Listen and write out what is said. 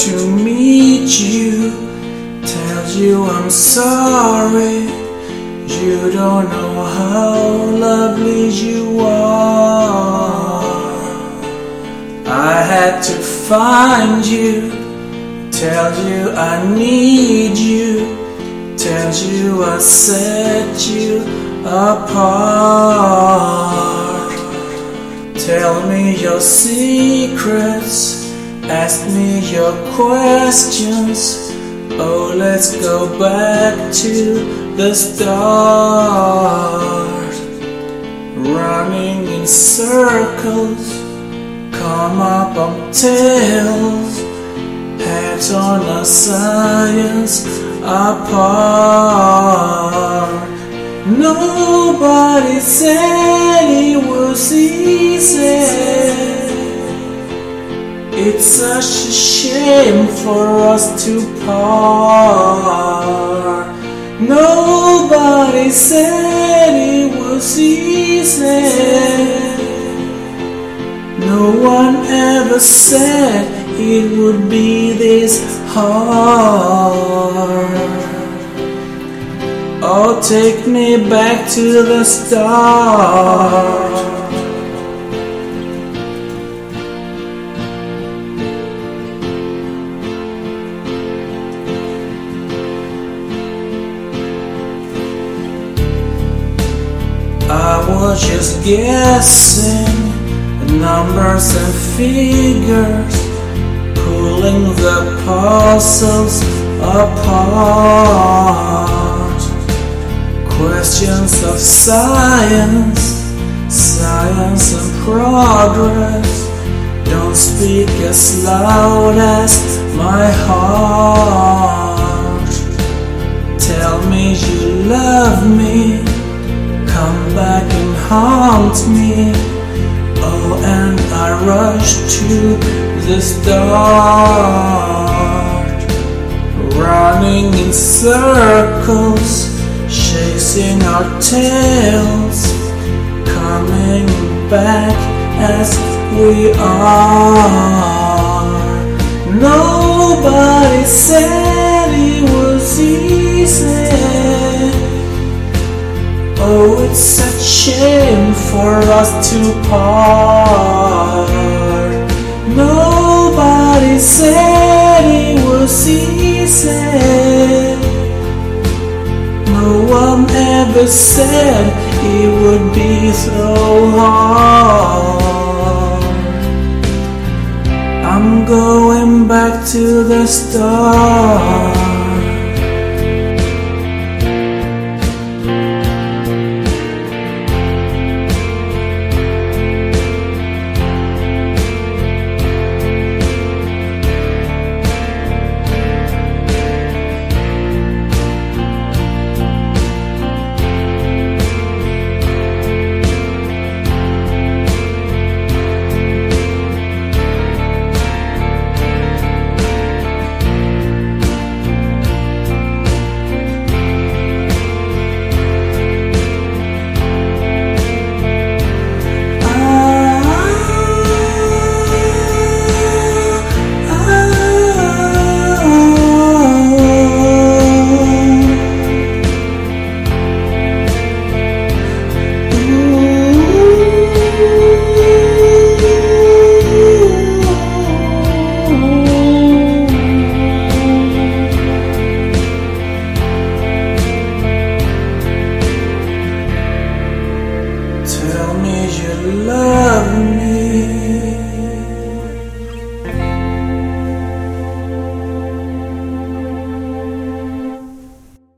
to meet you. Tell you I'm sorry. You don't know how lovely you are. I had to find you. Tell you I need you. Tell you I set you apart. Tell me your secrets. Ask me your questions. Oh, let's go back to the start. Running in circles, come up on tails, heads on a science apart. Nobody said such a shame for us to part. Nobody said it was easy. No one ever said it would be this hard. Oh, take me back to the start. Was just guessing the numbers and figures, pulling the puzzles apart. Questions of science, science and progress. Don't speak as loud as my heart. Back and haunt me. Oh, and I rush to the start. Running in circles, chasing our tails. Coming back as we are. Nobody said it was easy. Oh, it's shame for us to part. Nobody said it was easy. No one ever said it would be so hard. I'm going back to the start.